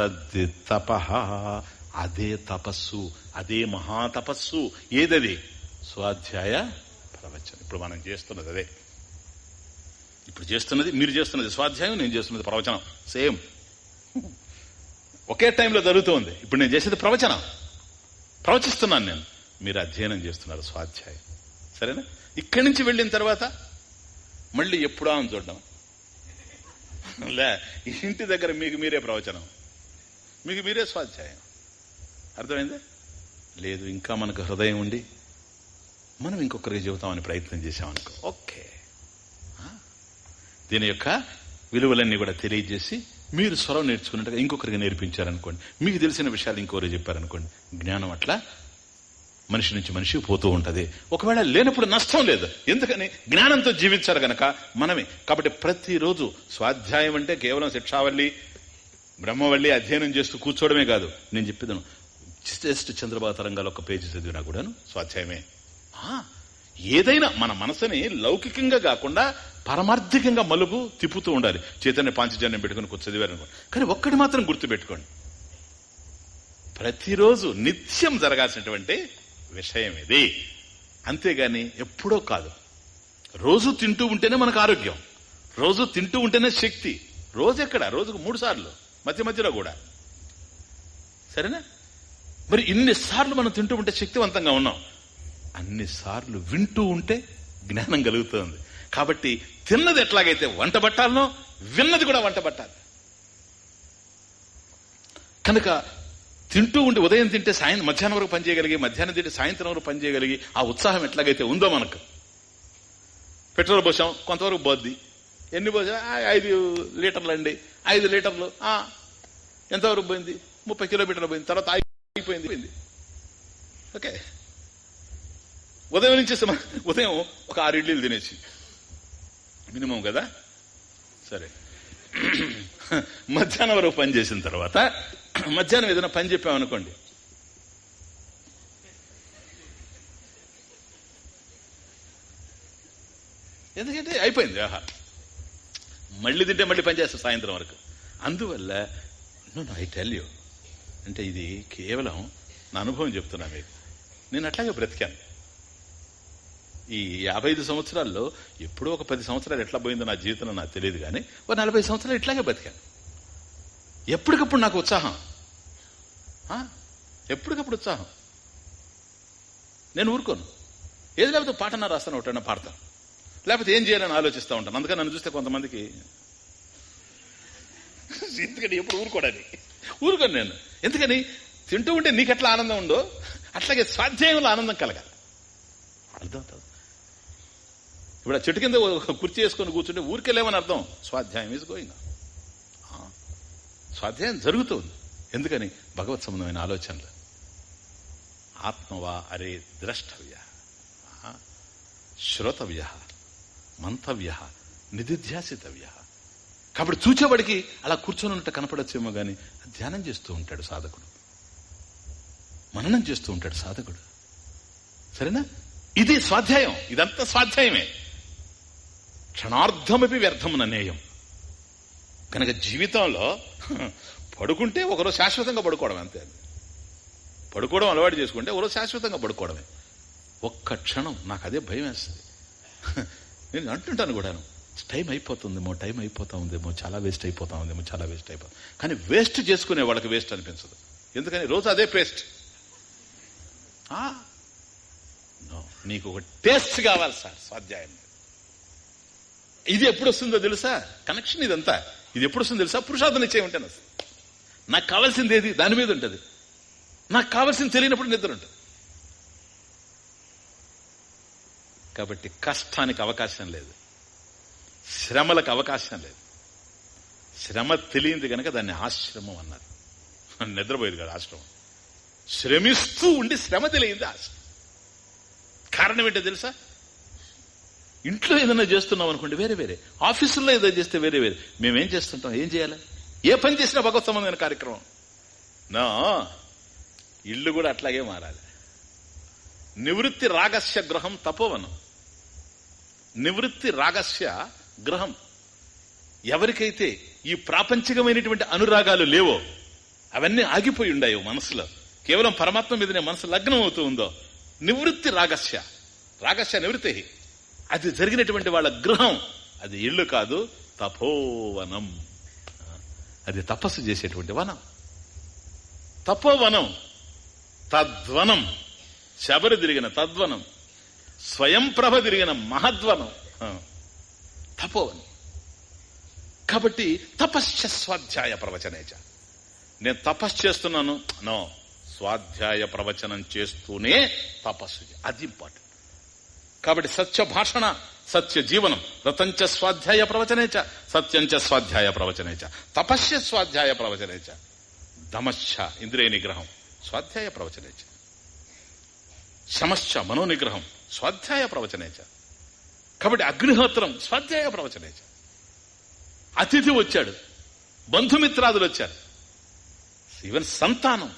తద్ది తప. అదే తపస్సు అదే మహాతపస్సు. ఏదది? స్వాధ్యాయ ప్రవచనం. ఇప్పుడు మనం చేస్తున్నది అదే. ఇప్పుడు చేస్తున్నది మీరు చేస్తున్నది స్వాధ్యాయం నేను చేస్తున్నది ప్రవచనం. సేమ్. ఒకే టైంలో జరుగుతుంది. ఇప్పుడు నేను చేసేది ప్రవచనం. ప్రవచిస్తున్నాను నేను. మీరు అధ్యయనం చేస్తున్నారు స్వాధ్యాయం. సరేనా? ఇక్కడి నుంచి వెళ్ళిన తర్వాత మళ్ళీ ఎప్పుడా అని చూడడం. లే ఇంటి దగ్గర మీకు మీరే ప్రవచనం. మీకు మీరే స్వాధ్యాయం. అర్థమైంది? లేదు ఇంకా మనకు హృదయం ఉండి మనం ఇంకొకరికి చెబుతామని ప్రయత్నం చేసామనుకో ఓకే. ఆ? దీని యొక్క విలువలన్నీ కూడా తెలియజేసి మీరు స్వరం నేర్చుకున్నట్టుగా ఇంకొకరికి నేర్పించారనుకోండి. మీకు తెలిసిన విషయాలు ఇంకొకరు చెప్పారనుకోండి. జ్ఞానం అట్లా మనిషి నుంచి మనిషి పోతూ ఉంటుంది. ఒకవేళ లేనప్పుడు నష్టం లేదు. ఎందుకని? జ్ఞానంతో జీవించారు గనక మనమే. కాబట్టి ప్రతిరోజు స్వాధ్యాయం అంటే కేవలం శిక్షావల్లి బ్రహ్మవల్లి అధ్యయనం చేస్తూ కూర్చోవడమే కాదు. నేను చెప్పేదాను. జస్ట్ చంద్రబాబు తరంగాలు ఒక పేజీ చదివినా కూడాను స్వాధ్యాయమే. ఆ, ఏదైనా మన మనసుని లౌకికంగా కాకుండా పరమార్థికంగా మలుపు తిప్పుతూ ఉండాలి. చైతన్య పాంచజన్యం పెట్టుకుని చదివారు కానీ ఒక్కటి మాత్రం గుర్తు పెట్టుకోండి ప్రతిరోజు నిత్యం జరగాల్సినటువంటి విషయం ఇది. అంతేగాని ఎప్పుడో కాదు. రోజు తింటూ ఉంటేనే మనకు ఆరోగ్యం. రోజు తింటూ ఉంటేనే శక్తి. రోజు ఎక్కడ? రోజుకు మూడు సార్లు. మధ్య మధ్యలో కూడా. సరేనా? మరి ఇన్ని సార్లు మనం తింటూ ఉంటే శక్తివంతంగా ఉన్నాం. అన్ని సార్లు వింటూ ఉంటే జ్ఞానం కలుగుతుంది. కాబట్టి తిన్నది ఎట్లాగైతే వంట పట్టాలనో విన్నది కూడా వంట పట్టాలి. కనుక తింటూ ఉండి ఉదయం తింటే సాయంత్రం మధ్యాహ్నం వరకు పనిచేయగలిగి మధ్యాహ్నం తింటే సాయంత్రం వరకు పనిచేయగలిగి ఆ ఉత్సాహం ఎట్లాగైతే ఉందో మనకు. పెట్రోల్ పోసాం కొంతవరకు పోద్ది ఎన్ని పోసా ఐదు లీటర్లు అండి ఐదు లీటర్లు. ఎంతవరకు పోయింది? ముప్పై కిలోమీటర్లు పోయింది. తర్వాత అయిపోయింది పోయింది. ఓకే. ఉదయం నుంచి ఉదయం ఒక ఆరు ఇడ్లీలు తినేసి. మినిమం కదా? సరే. మధ్యాహ్నం వరకు పని చేసిన తర్వాత మధ్యాహ్నం ఏదైనా పని చెప్పామనుకోండి ఎందుకంటే అయిపోయింది. ఆహా. మళ్ళీ తింటే మళ్ళీ పనిచేస్తాం సాయంత్రం వరకు. అందువల్ల నో ఐ టెల్ యూ అంటే ఇది కేవలం నా అనుభవం చెప్తున్నా మీకు. నేను అట్లాగే బ్రతికాను. ఈ యాభై ఐదు సంవత్సరాల్లో ఎప్పుడో ఒక పది సంవత్సరాలు ఎట్లా పోయిందో నా జీవితంలో నాకు తెలియదు కానీ ఒక నలభై సంవత్సరాలు ఇట్లాగే బతికాను ఎప్పటికప్పుడు నాకు ఉత్సాహం. ఆ? ఎప్పటికప్పుడు ఉత్సాహం. నేను ఊరుకోను. ఏది లేకపోతే నా రాస్తాను ఒకటైనా పాడతాను. లేకపోతే ఏం చేయాలని ఆలోచిస్తూ ఉంటాను. అందుకని నన్ను చూస్తే కొంతమందికి ఎందుకని ఎప్పుడు ఊరుకోడని ఊరుకోను నేను. ఎందుకని? తింటూ ఉంటే నీకు ఎట్లా ఆనందం ఉందో అట్లాగే స్వాధ్యాయంలో ఆనందం కలగాలి. అర్థమవుతుంది? ఇప్పుడు ఆ చెట్టు కింద ఒక కుర్చీ వేసుకొని కూర్చుంటే ఊరికెళ్ళేమని అర్థం. స్వాధ్యాయం ఈజ్ గోయింగ్ స్వాధ్యాయం జరుగుతుంది. ఎందుకని? భగవత్ సంబంధమైన ఆలోచనలు. ఆత్మవా అరే ద్రష్టవ్య. శ్రోతవ్య. మంతవ్య నిధిధ్యాసితవ్య. కాబట్టి చూచేవాడికి అలా కూర్చొని ఉన్నట్టు కనపడచ్చేమో గాని ధ్యానం చేస్తూ ఉంటాడు సాధకుడు. మననం చేస్తూ ఉంటాడు సాధకుడు. సరేనా? ఇది స్వాధ్యాయం. ఇదంతా స్వాధ్యాయమే. క్షణార్థమపి వ్యర్థం ననేయం కనుక జీవితంలో పడుకుంటే ఒకరోజు శాశ్వతంగా పడుకోవడం అంతే పడుకోవడం అలవాటు చేసుకుంటే ఒకరోజు శాశ్వతంగా పడుకోవడమే. ఒక్క క్షణం నాకు అదే భయం వేస్తుంది. నేను అంటుంటాను కూడాను. టైం అయిపోతుందేమో టైం అయిపోతా ఉందేమో చాలా వేస్ట్ అయిపోతా ఉందేమో చాలా వేస్ట్ అయిపోతుంది కానీ వేస్ట్ చేసుకునే వాళ్ళకి వేస్ట్ అనిపించదు. ఎందుకని? రోజు అదే పేస్ట్. నీకు ఒక టేస్ట్ కావాలి సార్ స్వాధ్యాయం. ఇది ఎప్పుడు వస్తుందో తెలుసా? కనెక్షన్ ఇదంతా. ఇది ఎప్పుడు వస్తుందో తెలుసా? పురుషార్థం ఇచ్చే ఉంటాను నాకు కావాల్సింది ఏది? దాని మీద ఉంటుంది. నాకు కావాల్సింది తెలియనప్పుడు నిద్ర ఉంటుంది. కాబట్టి కష్టానికి అవకాశం లేదు. శ్రమలకు అవకాశం లేదు. శ్రమ తెలియంది కనుక దాన్ని ఆశ్రమం అన్నారు. నిద్రపోయేది కాదు ఆశ్రమం. శ్రమిస్తూ ఉండి శ్రమ తెలియంది ఆశ్రమం. కారణం ఏంటో తెలుసా? ఇంట్లో ఏదైనా చేస్తున్నాం అనుకోండి వేరే వేరే. ఆఫీసుల్లో ఏదైనా చేస్తే వేరే వేరే. మేమేం చేస్తుంటాం? ఏం చేయాలి? ఏ పని చేసినా భగవత్ సంబంధమైన కార్యక్రమం. నా ఇల్లు కూడా అట్లాగే మారాలి. నివృత్తి రాగస్య గ్రహం తపోవనం. నివృత్తి రాగస్య గ్రహం ఎవరికైతే ఈ ప్రాపంచికమైనటువంటి అనురాగాలు లేవో అవన్నీ ఆగిపోయి ఉండాయో మనసులో. కేవలం పరమాత్మ మీదనే మనసు లగ్నం అవుతూ ఉందో నివృత్తి రాగస్య. రాగస్య నివృత్తి. అది జరిగినటువంటి వాళ్ళ గృహం. అది ఇల్లు కాదు తపోవనం. అది తపస్సు చేసేటువంటి వనం. తపోవనం. తద్వనం. శబరి తిరిగిన తద్వనం. స్వయం ప్రభ తిరిగిన మహద్వనం. తపోవని కాబట్టి తపశ్చ స్వాధ్యాయ ప్రవచనేచ నేను తపస్సు చేస్తున్నాను. నో. స్వాధ్యాయ ప్రవచనం చేస్తూనే తపస్సు అది ఇంపార్టెంట్ కాబట్టి సత్య భాషణ సత్య జీవనం రతంచ స్వాధ్యాయ ప్రవచనేచ సత్యంచ స్వాధ్యాయ ప్రవచనేచ తపస్య స్వాధ్యాయ ప్రవచనేచ దమశ్చ ఇంద్రియ నిగ్రహం స్వాధ్యాయ ప్రవచనేచ శమశ్చ మనోనిగ్రహం స్వాధ్యాయ ప్రవచనేచ. కాబట్టి అగ్నిహోత్రం స్వాధ్యాయ ప్రవచనేచ. అతిథి వచ్చాడు బంధుమిత్రాదులు వచ్చారు. ఈవెన్ సంతానం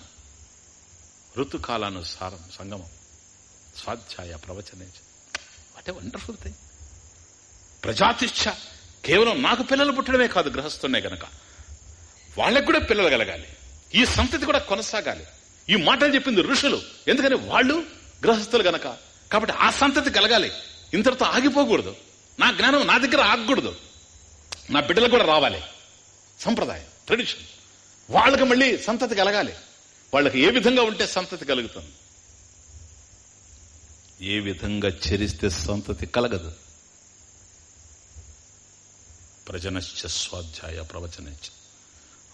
ఋతుకాలానుసారం సంగమం స్వాధ్యాయ ప్రవచనేచ. What a wonderful thing. ప్రజాతిష్ట కేవలం నాకు పిల్లలు పుట్టడమే కాదు గ్రహస్థున్నే గనక. వాళ్ళకు కూడా పిల్లలు కలగాలి. ఈ సంతతి కూడా కొనసాగాలి. ఈ మాటలు చెప్పింది ఋషులు. ఎందుకని వాళ్ళు గ్రహస్థులు గనక. కాబట్టి ఆ సంతతి కలగాలి. ఇంతటితో ఆగిపోకూడదు. నా జ్ఞానం నా దగ్గర ఆగకూడదు. నా బిడ్డలకు కూడా రావాలి. సంప్రదాయం ట్రెడిషన్ వాళ్ళకి మళ్ళీ సంతతి కలగాలి. వాళ్ళకి ఏ విధంగా ఉంటే సంతతి కలుగుతుంది? ఏ విధంగా చరిస్తే సంతతి కలగదు? ప్రజనశ్చ స్వాధ్యాయ ప్రవచనశ్చ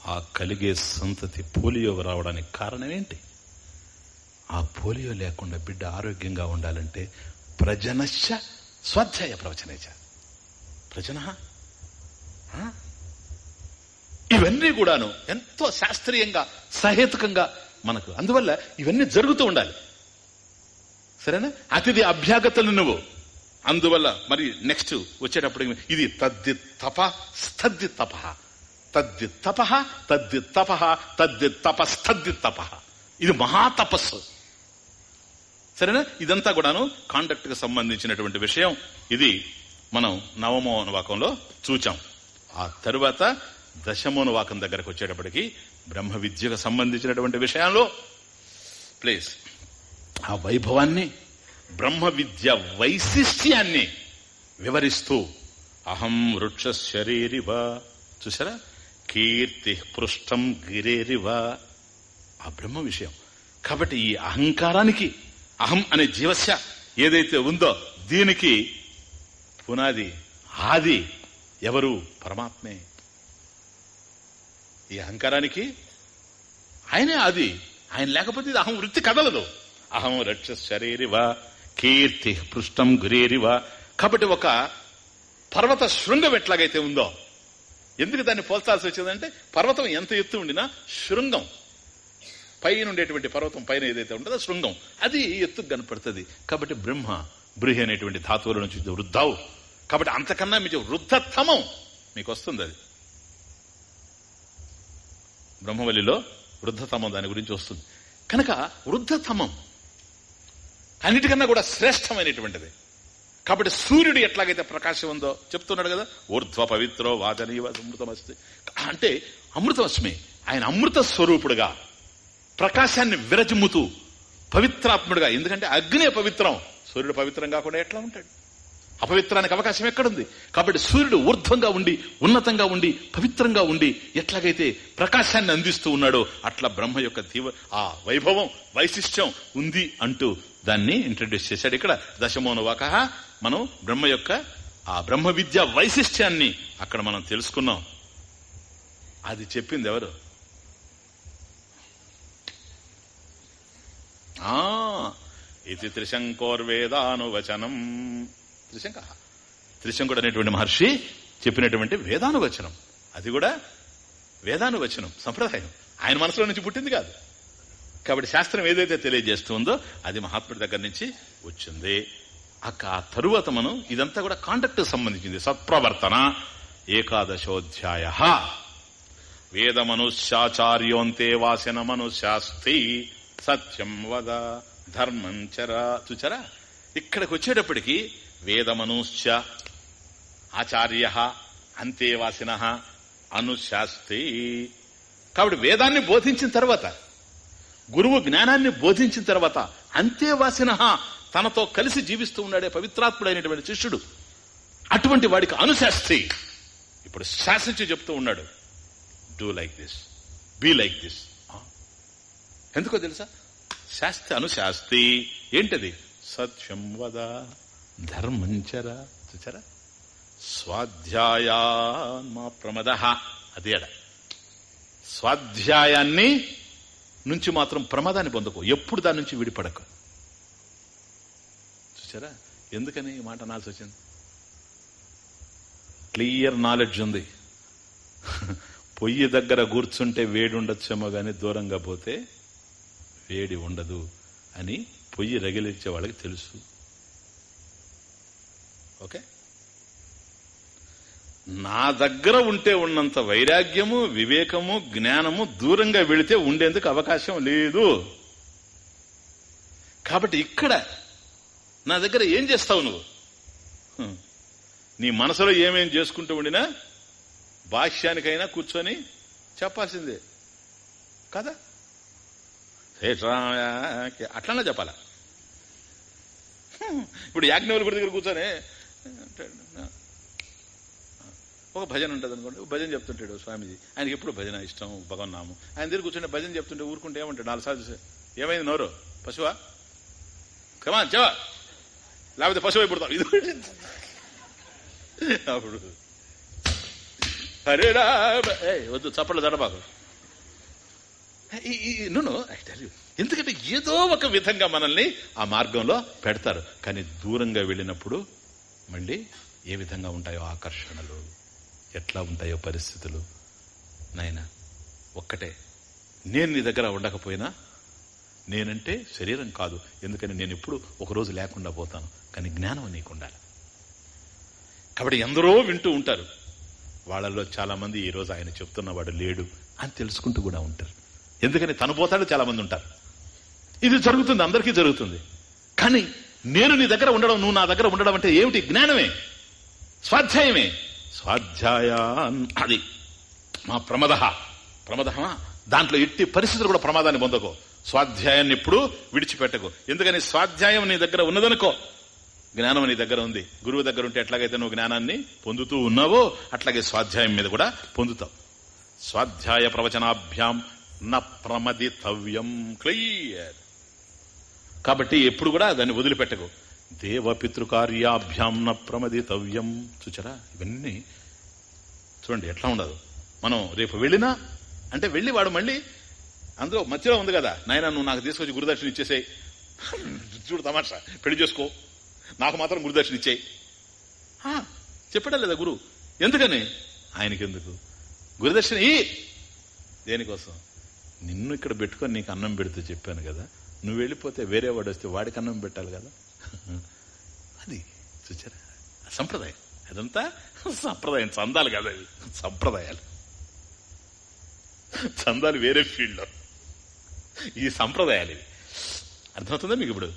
ఆ కలిగే సంతతి పోలియో రావడానికి కారణం ఏంటి? ఆ పోలియో లేకుండా బిడ్డ ఆరోగ్యంగా ఉండాలంటే ప్రజనశ్చ స్వాధ్యాయ ప్రవచనేచ. ప్రజన? ఆ? ఇవన్నీ కూడాను ఎంతో శాస్త్రీయంగా సహేతుకంగా మనకు అందువల్ల ఇవన్నీ జరుగుతూ ఉండాలి. సరేనా? అతిథి అభ్యాగతలు నువ్వు. అందువల్ల మరి నెక్స్ట్ వచ్చేటప్పుడు ఇది తద్ది తప స్థద్ది తప తద్ది తప తద్ది తప తద్ది తప స్థద్ది తప ఇది మహాతపస్సు. సరేనా? ఇదంతా కూడాను కాండక్ట్కు సంబంధించినటువంటి విషయం. ఇది మనం నవమోనువాకంలో చూచాం. ఆ తరువాత దశమోనువాకం దగ్గరకు వచ్చేటప్పటికి బ్రహ్మ విద్యకు సంబంధించినటువంటి విషయాల్లో ప్లీజ్ ఆ వైభవాన్ని బ్రహ్మ విద్య వైశిష్ట్యాన్ని వివరిస్తూ అహం వృక్ష శరీరివ చూసారా కీర్తి పృష్టం గిరేరివ ఆ బ్రహ్మ విషయం. కాబట్టి ఈ అహంకారానికి అహం అనే జీవస్య ఏదైతే ఉందో దీనికి పునాది ఆది ఎవరు? పరమాత్మే. ఈ అహంకారానికి ఆయనే ఆది. ఆయన లేకపోతే ఇది అహం వృత్తి కదలదు. అహం రక్ష శరీరివా కీర్తి పృష్టం గురేరివా. కాబట్టి ఒక పర్వత శృంగం ఎట్లాగైతే ఉందో ఎందుకు దాన్ని పోల్చాల్సి వచ్చిందంటే పర్వతం ఎంత ఎత్తు ఉండినా శృంగం. పైన ఉండేటువంటి పర్వతం పైన ఏదైతే ఉంటుందో శృంగం. అది ఎత్తుకు కనపడుతుంది. కాబట్టి బ్రహ్మ బృహి అనేటువంటి ధాతువుల నుంచి వృద్ధావు. కాబట్టి అంతకన్నా మీకు వృద్ధతమం మీకు వస్తుంది అది. బ్రహ్మవల్లిలో వృద్ధతమం దాని గురించి వస్తుంది. కనుక వృద్ధతమం అన్నిటికన్నా కూడా శ్రేష్టమైనటువంటిది. కాబట్టి సూర్యుడు ఎట్లాగైతే ప్రకాశం ఉందో చెప్తున్నాడు కదా ఊర్ధ్వ పవిత్రో వాచనీయ అమృతమస్తి అంటే అమృతమస్మి ఆయన అమృత స్వరూపుడుగా ప్రకాశాన్ని విరజిమ్ముతూ పవిత్రాత్ముడుగా ఎందుకంటే అగ్నే పవిత్రం. సూర్యుడు పవిత్రం కాకుండా ఎట్లా ఉంటాడు? అపవిత్రానికి అవకాశం ఎక్కడుంది? కాబట్టి సూర్యుడు ఊర్ధ్వంగా ఉండి ఉన్నతంగా ఉండి పవిత్రంగా ఉండి ఎట్లాగైతే ప్రకాశాన్ని అందిస్తూ ఉన్నాడో అట్లా బ్రహ్మ యొక్క దీవ ఆ వైభవం వైశిష్ట్యం ఉంది అంటూ దాన్ని ఇంట్రడ్యూస్ చేశాడు ఇక్కడ. దశమోనువాక మనం బ్రహ్మ యొక్క ఆ బ్రహ్మ విద్య వైశిష్ట్యాన్ని అక్కడ మనం తెలుసుకున్నాం. అది చెప్పింది ఎవరు? ఇది త్రిశంకోర్వేదానువచనం. త్రిశంక? త్రిశంకుడు అనేటువంటి మహర్షి చెప్పినటువంటి వేదానువచనం. అది కూడా వేదానువచనం సంప్రదాయం. ఆయన మనసులో నుంచి పుట్టింది కాదు. కాబట్టి శాస్త్రం ఏదైతే తెలియజేస్తుందో అది మహాత్ముడి దగ్గర నుంచి వచ్చింది. అక్క ఆ తరువాత మనం ఇదంతా కూడా కాండక్ట్ సంబంధించింది. సత్ప్రవర్తన ఏకాదశోధ్యాయ. వేదమనుశాచార్యోంతే వాసిన మనుష్యాస్తి సత్యం వద ధర్మం చరా చూచరా ఇక్కడికి వచ్చేటప్పటికి వేదమనుశ్చ ఆచార్య అంతేవాసిన అనుశాస్తి. కాబట్టి వేదాన్ని బోధించిన తర్వాత గురువు జ్ఞానాన్ని బోధించిన తర్వాత అంతేవాసిన తనతో కలిసి జీవిస్తూ ఉన్నాడే పవిత్రాత్ముడైనటువంటి శిష్యుడు. అటువంటి వాడికి అనుశాస్త్రి ఇప్పుడు శాసించి చెప్తూ ఉన్నాడు do like this be like this ఎందుకో తెలుసా? శాస్త్రి అనుశాస్తి. ఏంటది? సత్యం వద. ధర్మంచర చూచారా స్వాధ్యాయా మా ప్రమద. అదే అడ. స్వాధ్యాయాన్ని నుంచి మాత్రం ప్రమాదాన్ని పొందకు. ఎప్పుడు దాని నుంచి విడిపడకు. చూసారా ఎందుకని ఈ మాట నాల్సి వచ్చింది? క్లియర్ నాలెడ్జ్ ఉంది. పొయ్యి దగ్గర కూర్చుంటే వేడి ఉండొచ్చేమో గాని దూరంగా పోతే వేడి ఉండదు అని పొయ్యి రగిలించే వాళ్ళకి తెలుసు. ఓకే? నా దగ్గర ఉంటే ఉన్నంత వైరాగ్యము వివేకము జ్ఞానము దూరంగా వెళితే ఉండేందుకు అవకాశం లేదు. కాబట్టి ఇక్కడ నా దగ్గర ఏం చేస్తావు నువ్వు? నీ మనసులో ఏమేం చేసుకుంటూ ఉండినా భాష్యానికైనా కూర్చొని చెప్పాల్సిందే. కదా? శేషరామయాకి అట్లనే చెప్పాలా? ఇప్పుడు యాజ్ఞవల్ గుడి దగ్గర కూర్చొని ఒక భజన ఉంటుంది అనుకోండి భజన చెప్తుంటాడు స్వామీజీ. ఆయనకి ఎప్పుడు భజన ఇష్టం భగవన్నాము ఆయన దగ్గర కూర్చుంటే భజన చెప్తుంటే ఊరుకుంటే ఏమంటాడు? నాలుగు సార్లు ఏమైంది నోరు? పశువా? కమా చెవా. లేకపోతే పశువు అయిపోతాం ఇది అప్పుడు. హరే వద్దు చప్పట్లు తడబాకు. నూను ఐ టెల్ యూ ఎందుకంటే ఏదో ఒక విధంగా మనల్ని ఆ మార్గంలో పెడతారు. కానీ దూరంగా వెళ్ళినప్పుడు మళ్ళీ ఏ విధంగా ఉంటాయో ఆకర్షణలు ఎట్లా ఉంటాయో పరిస్థితులు. నాయన ఒక్కటే. నేను నీ దగ్గర ఉండకపోయినా నేనంటే శరీరం కాదు. ఎందుకని నేను ఎప్పుడు ఒకరోజు లేకుండా పోతాను. కానీ జ్ఞానం నీకు ఉండాలి. కాబట్టి ఎందరో వింటూ ఉంటారు. వాళ్ళల్లో చాలామంది ఈరోజు ఈ రోజు ఆయన చెప్తున్నవాడు లేడు అని తెలుసుకుంటూ కూడా ఉంటారు. ఎందుకని తను పోతాడు చాలా మంది ఉంటారు. ఇది జరుగుతుంది అందరికీ జరుగుతుంది. కానీ నేను నీ దగ్గర ఉండడం నువ్వు నా దగ్గర ఉండడం అంటే ఏమిటి? జ్ఞానమే. స్వాధ్యాయమే. స్వాధ్యాయాన్ అది. మా ప్రమద ప్రమదమా దాంట్లో ఎట్టి పరిస్థితులు కూడా ప్రమాదాన్ని పొందకో. స్వాధ్యాయాన్ని ఎప్పుడు విడిచిపెట్టకు. ఎందుకని? స్వాధ్యాయం నీ దగ్గర ఉన్నదనుకో. జ్ఞానం నీ దగ్గర ఉంది. గురువు దగ్గర ఉంటే ఎట్లాగైతే నువ్వు జ్ఞానాన్ని పొందుతూ ఉన్నావో అట్లాగే స్వాధ్యాయం మీద కూడా పొందుతావు. స్వాధ్యాయ ప్రవచనాభ్యాం న ప్రమదితవ్యం క్లియర్. కాబట్టి ఎప్పుడు కూడా దాన్ని వదిలిపెట్టకు. దేవపితృకార్యాభ్యాం న ప్రమదితవ్యం. చూచరా? ఇవన్నీ చూడండి ఎట్లా ఉండదు. మనం రేపు వెళ్ళినా అంటే వెళ్ళి వాడు మళ్ళీ అందులో మధ్యలో ఉంది కదా నాయన నువ్వు నాకు తీసుకొచ్చి గురుదర్శనం ఇచ్చేసేయి. చూడు తమాషా పెళ్ళి చేసుకో. నాకు మాత్రం గురుదర్శనం ఇచ్చేయి. చెప్పడం లేదా గురు? ఎందుకని? ఆయనకెందుకు? గురుదర్శన ఈ దేనికోసం? నిన్ను ఇక్కడ పెట్టుకొని నీకు అన్నం పెడితే చెప్పాను కదా. నువ్వు వెళ్ళిపోతే వేరే వాడు వస్తే వాడికి అన్నం పెట్టాలి కదా. అది చూచారా? సంప్రదాయం. అదంతా సంప్రదాయం. చందాలు కదా అవి సంప్రదాయాలు. చందాలు వేరే ఫీల్డ్లో. ఈ సంప్రదాయాలు ఇవి. అర్థమవుతుందా మీకు ఇప్పుడు?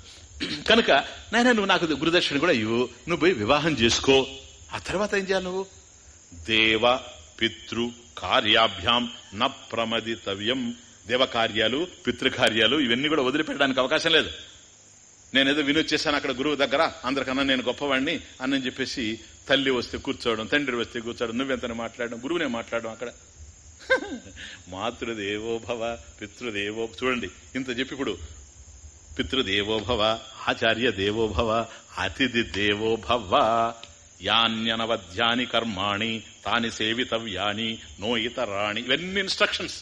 కనుక నాయన నువ్వు నాకు గురుదర్శన కూడా ఇవ్వు. నువ్వు పోయి వివాహం చేసుకో. ఆ తర్వాత ఏం చేయాలి నువ్వు? దేవ పితృ కార్యాభ్యాం న ప్రమదితవ్యం దేవకార్యాలు పితృకార్యాలు ఇవన్నీ కూడా వదిలిపెట్టడానికి అవకాశం లేదు. నేనేదో వినొచ్చేసాను అక్కడ గురువు దగ్గర. అందరికన్నా నేను గొప్పవాడిని అని చెప్పేసి తల్లి వస్తే కూర్చోవడం తండ్రి వస్తే కూర్చోవడం నువ్వెంతనే మాట్లాడడం గురువునే మాట్లాడడం అక్కడ. మాతృదేవో భవ పితృదేవో చూడండి ఇంత చెప్పి ఇప్పుడు. పితృదేవో భవ ఆచార్య దేవో భవ అతిథి దేవో భవ యాన్యనవధ్యాని కర్మాణి తాని సేవితవ్యాని నో ఇతరాణి ఇవన్నీ ఇన్స్ట్రక్షన్స్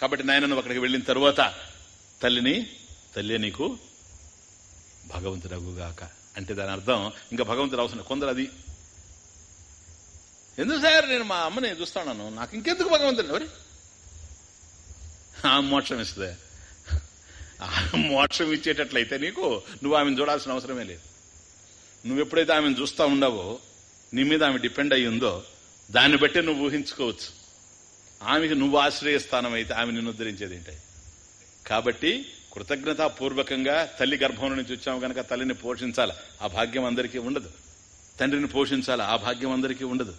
కాబట్టి నాయన నువ్వు అక్కడికి వెళ్ళిన తరువాత తల్లిని తల్లి నీకు భగవంతుడగుగాక. అంటే దాని అర్థం ఇంకా భగవంతుడు అవసరం కొందరు అది ఎందుకు సార్? నేను మా అమ్మని చూస్తాను నాకు ఇంకెందుకు భగవంతుడు మరి ఆ మోక్షం ఇస్తుంది. మోక్షం ఇచ్చేటట్లయితే నీకు నువ్వు ఆమెను చూడాల్సిన అవసరమే లేదు. నువ్వు ఎప్పుడైతే ఆమెను చూస్తా ఉండవో నీ మీద ఆమె డిపెండ్ అయ్యిందో ఉందో దాన్ని బట్టే నువ్వు ఊహించుకోవచ్చు. ఆమెకి నువ్వు ఆశ్రయస్థానం అయితే ఆమె నిన్ను ఉద్ధరించేది ఏంటి? కాబట్టి కృతజ్ఞతాపూర్వకంగా తల్లి గర్భం నుంచి వచ్చాము కనుక తల్లిని పోషించాలి. ఆ భాగ్యం అందరికీ ఉండదు. తండ్రిని పోషించాలి. ఆ భాగ్యం అందరికీ ఉండదు.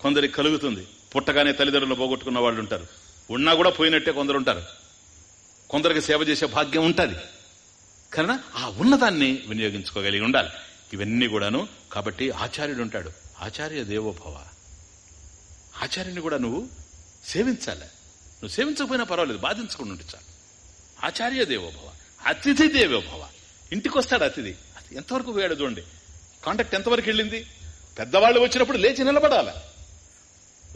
కొందరికి కలుగుతుంది. పుట్టగానే తల్లిదండ్రులు పోగొట్టుకున్న వాళ్ళు ఉంటారు. ఉన్నా కూడా పోయినట్టే కొందరు ఉంటారు. కొందరికి సేవ చేసే భాగ్యం ఉంటుంది. కనుక ఆ ఉన్నదాన్ని వినియోగించుకోగలిగి ఉండాలి. ఇవన్నీ కూడాను కాబట్టి ఆచార్యుడు ఉంటాడు. ఆచార్య దేవోభవ. ఆచార్యుని కూడా నువ్వు సేవించాలి. నువ్వు సేవించకపోయినా పర్వాలేదు బాధించకుండా ఉంటే చాలు. ఆచార్య దేవోభవ అతిథి దేవోభవ ఇంటికి వస్తాడు అతిథి. అది ఎంతవరకు పోయాడు చూడండి. కాంటాక్ట్ ఎంతవరకు వెళ్ళింది? పెద్దవాళ్ళు వచ్చినప్పుడు లేచి నిలబడాలి.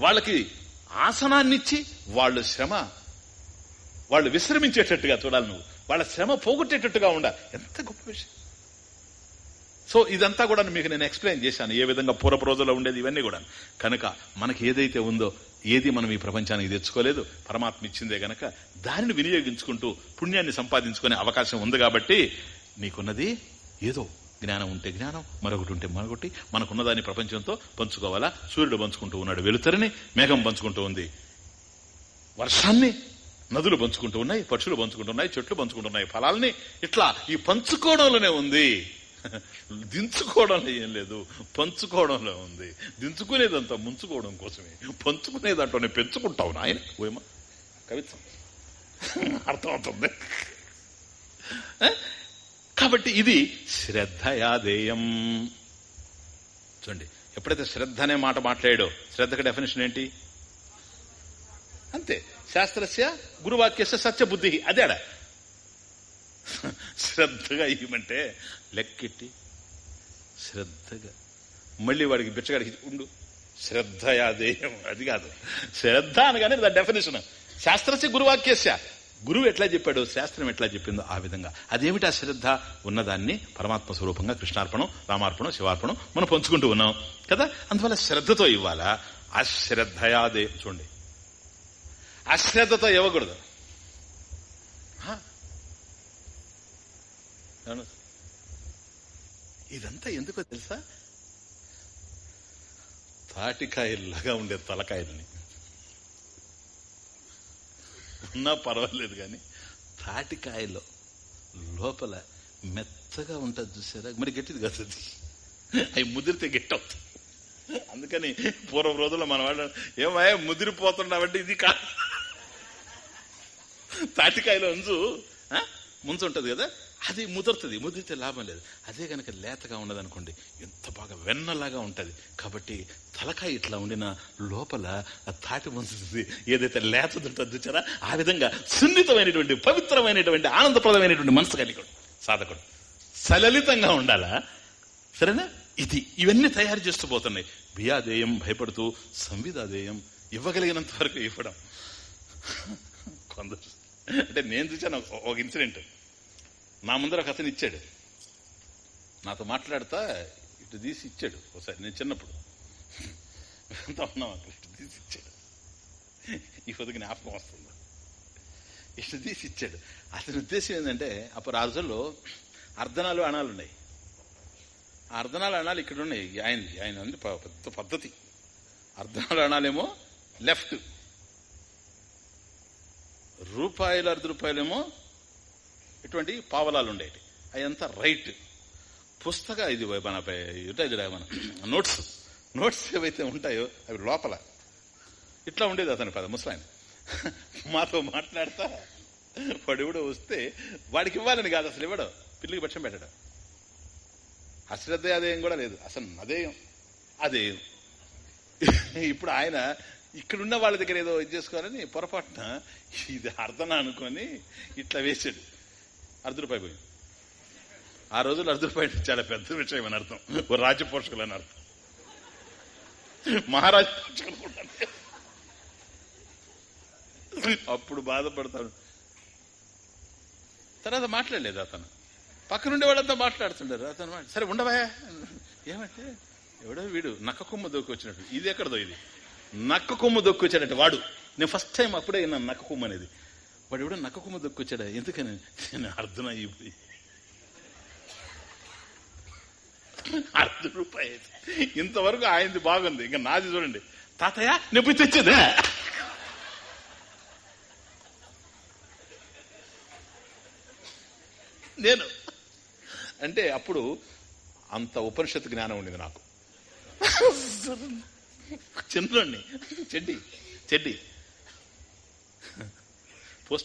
వాళ్ళకి ఆసనాన్నిచ్చి వాళ్ళు శ్రమ వాళ్ళు విశ్రమించేటట్టుగా చూడాలి నువ్వు. వాళ్ళ శ్రమ పోగొట్టేటట్టుగా ఉండాలి ఎంత గొప్ప విషయం. సో ఇదంతా కూడా మీకు నేను ఎక్స్ప్లెయిన్ చేశాను. ఏ విధంగా పూర్వపు రోజుల్లో ఉండేది ఇవన్నీ కూడా కనుక మనకి ఏదైతే ఉందో ఏది మనం ఈ ప్రపంచానికి తెచ్చుకోలేదు? పరమాత్మ ఇచ్చిందే గనక దానిని వినియోగించుకుంటూ పుణ్యాన్ని సంపాదించుకునే అవకాశం ఉంది కాబట్టి నీకున్నది ఏదో జ్ఞానం ఉంటే జ్ఞానం మరొకటి ఉంటే మరొకటి. మనకున్నదాన్ని ప్రపంచంతో పంచుకోవాలా? సూర్యుడు పంచుకుంటూ ఉన్నాడు వెలుతరిని మేఘం పంచుకుంటూ ఉంది. వర్షాన్ని నదులు పంచుకుంటూ ఉన్నాయి పక్షులు పంచుకుంటున్నాయి చెట్లు పంచుకుంటున్నాయి ఫలాల్ని ఇట్లా ఈ పంచుకోవడంలోనే ఉంది. దించుకోవడంలో ఏం లేదు. పంచుకోవడంలో ఉంది. దించుకునేదంతా ముంచుకోవడం కోసమే. పంచుకునేదంటోనే పెంచుకుంటావు నాయన. ఓయమా కవిత్వం అర్థమవుతుంది? కాబట్టి ఇది శ్రద్ధయాదేయం చూడండి ఎప్పుడైతే శ్రద్ధ అనే మాట మాట్లాడాడో శ్రద్ధకి డెఫినేషన్ ఏంటి? అంతే. శాస్త్రస్య గురువాక్యస్య సత్యబుద్ధి. అదేడా శ్రద్ధగా ఇవ్వమంటే లెక్కెట్టి శ్రద్ధగా. మళ్ళీ వాడికి బిచ్చగాడికి ఉండు శ్రద్ధయాదేయం అది కాదు. శ్రద్ధ అనగానే దాని డెఫినేషన్ శాస్త్రస్య గురువాక్యస్య. గురువు ఎట్లా చెప్పాడు శాస్త్రం ఎట్లా చెప్పిందో ఆ విధంగా. అదేమిటి ఆ శ్రద్ధ? ఉన్నదాన్ని పరమాత్మ స్వరూపంగా కృష్ణార్పణం రామార్పణం శివార్పణం మనం పంచుకుంటూ ఉన్నాం. కదా? అందువల్ల శ్రద్ధతో ఇవ్వాలా? అశ్రద్ధయాదే చూడండి. అశ్రద్ధతో ఇవ్వకూడదు. ఇదంతా ఎందుకో తెలుసా? తాటికాయల్లాగా ఉండే తలకాయల్ని. ఉన్నా పర్వాలేదు కానీ తాటికాయలో లోపల మెత్తగా ఉంటుంది చూసారా? మరి గట్టిది కాదు అది. అవి ముదిరితే గట్టవుతుంది అందుకని పూర్వం రోజుల్లో మన వాళ్ళు ఏమయ్యా ముదిరిపోతున్నావంటే ఇది కాదు తాటికాయలో అంచు ముంచు ఉంటది కదా? అది ముదురుతుంది ముదిరితే లాభం లేదు. అదే కనుక లేతగా ఉన్నదనుకోండి ఎంత బాగా వెన్నలాగా ఉంటుంది. కాబట్టి తలకాయ ఇట్లా ఉండిన లోపల తాటి ముంచుతుంది ఏదైతే లేతది ఉంటుందో చూచారా ఆ విధంగా సున్నితమైనటువంటి పవిత్రమైనటువంటి ఆనందప్రదమైనటువంటి మనసు కలిగి సాధకుడు సలలితంగా ఉండాలా? సరేనా? ఇది ఇవన్నీ తయారు చేస్తూ పోతున్నాయి. బియాదేయం భయపడుతూ సంవిధాదేయం ఇవ్వగలిగినంత వరకు ఇవ్వడం. కొందరు అంటే నేను చూసాను ఒక ఇన్సిడెంట్ నా ముందర ఒక అతను ఇచ్చాడు. నాతో మాట్లాడతా ఇటు తీసి ఇచ్చాడు. ఒకసారి నేను చిన్నప్పుడు. అంతా ఉన్నాం అక్కడ ఇటు తీసి ఇచ్చాడు. ఈ పొద్దుకి జ్ఞాపకం వస్తుంది. ఇటు తీసి ఇచ్చాడు. అతని ఉద్దేశం ఏంటంటే అప్పుడు ఆ రోజుల్లో అర్ధనాలు అణాలు ఉన్నాయి. ఆ అర్ధనాలు అణాలు ఇక్కడ ఉన్నాయి. ఆయనది ఆయన ఉంది. పెద్ద పద్ధతి. అర్ధనాలు అణాలేమో లెఫ్ట్. రూపాయలు అర్ధ రూపాయలేమో ఇటువంటి పావలాలు ఉండేవి అదంతా రైట్. పుస్తక ఇది మన ఇది మన నోట్స్. నోట్స్ ఏవైతే ఉంటాయో అవి లోపల. ఇట్లా ఉండేది అతని పద ముసలాయన మాతో మాట్లాడతా. వాడు ఎవడో వస్తే వాడికి ఇవ్వాలని కాదు అసలు ఇవ్వడు పిల్లికి పక్షం పెట్టడం. అశ్రద్ధ అదేం కూడా లేదు. అసలు అదేం అదేం ఇప్పుడు ఆయన ఇక్కడున్న వాళ్ళ దగ్గర ఏదో ఇది చేసుకోవాలని పొరపాటున ఇది అర్థన అనుకొని ఇట్లా వేసాడు అర్ధ రూపాయి పోయింది. ఆ రోజులు అర్ధ రూపాయి చాలా పెద్ద విషయం అని అర్థం. ఓ రాజ్య పోషకులు అని అర్థం. మహారాజ పోషకులు అప్పుడు బాధపడతాడు తర్వాత మాట్లాడలేదు అతను. పక్కనుండే వాళ్ళంతా మాట్లాడుతుండారు అతను సరే ఉండవా? ఏమంటే ఎవడో వీడు నక్క కొమ్మ దొక్కు వచ్చినట్టు. ఇది ఎక్కడదో ఇది? నక్క కొమ్మ దొక్కు వచ్చాడట వాడు. నేను ఫస్ట్ టైం అప్పుడే విన్నాను నక్క కొమ్మ అనేది. వాడు ఎవడో నక్క కొమ్మ దొక్కి ఎందుకని? నేను అర్థం అయిపోయి. అర్ధ రూపాయి ఇంతవరకు ఆయనది బాగుంది. ఇంకా నాది చూడండి. తాతయ్య నొప్పి తెచ్చేదే. నేను. అంటే అప్పుడు అంత ఉపనిషత్తు జ్ఞానం ఉండేది నాకు. చిన్నోడిని. చెడ్డి. చెడ్డి.